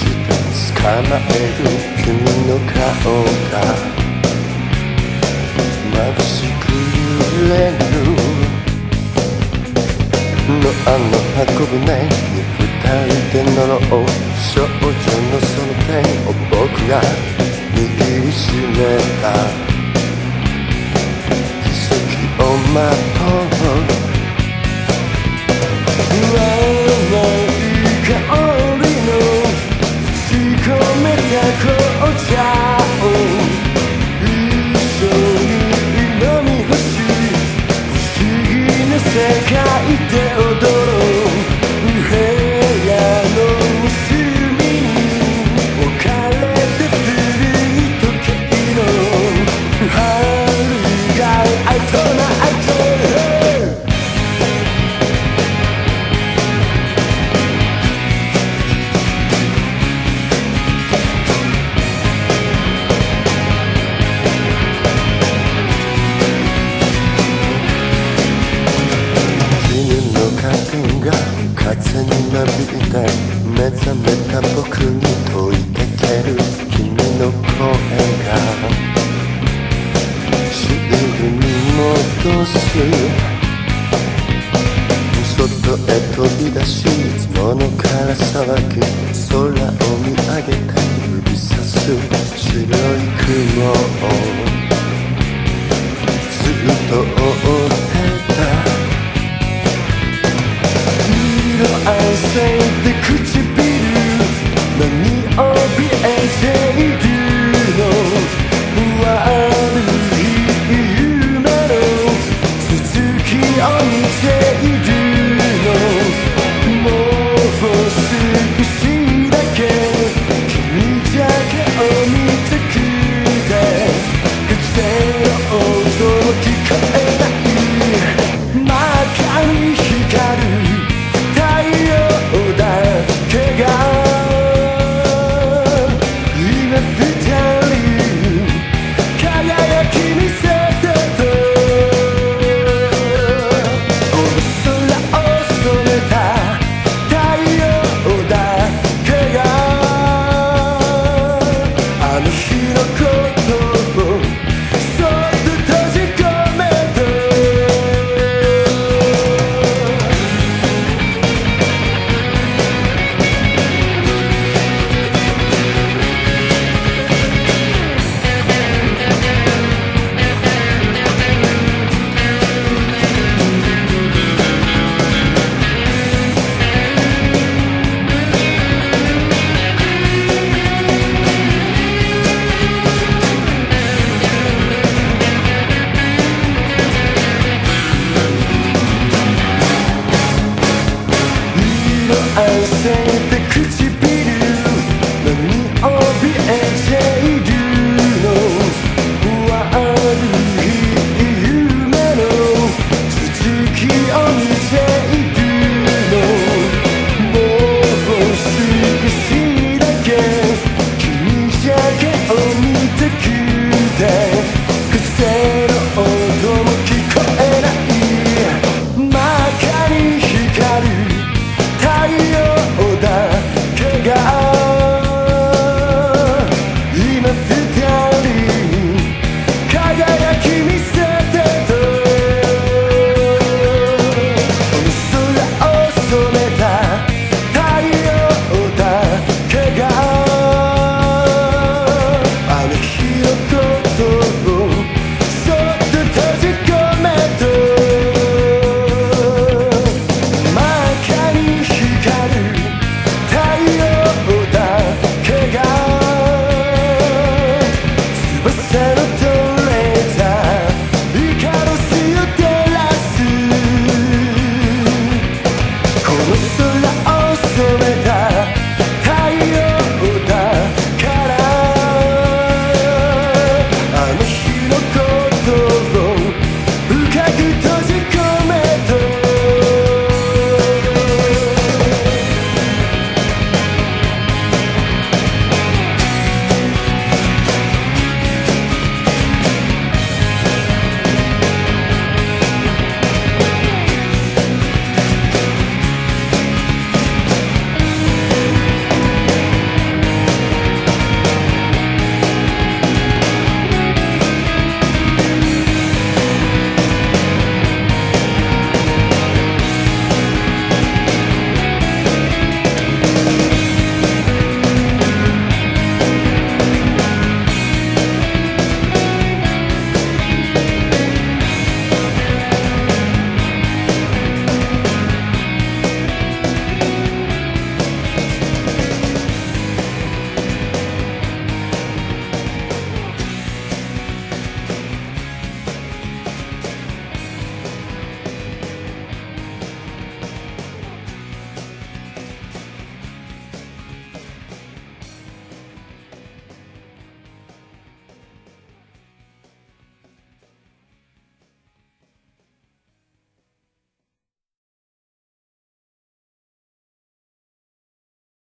して捕まえる君の顔が。眩しく揺れる。のあの運ぶね。に二人で乗ろう少女のその手を僕が握りしめた。奇跡を待とう。か僕に問いかける君の声が。シールに戻す外へ飛び出しいつものから騒ぐ空を見上げた指さす白い雲をずっと追ってた。You know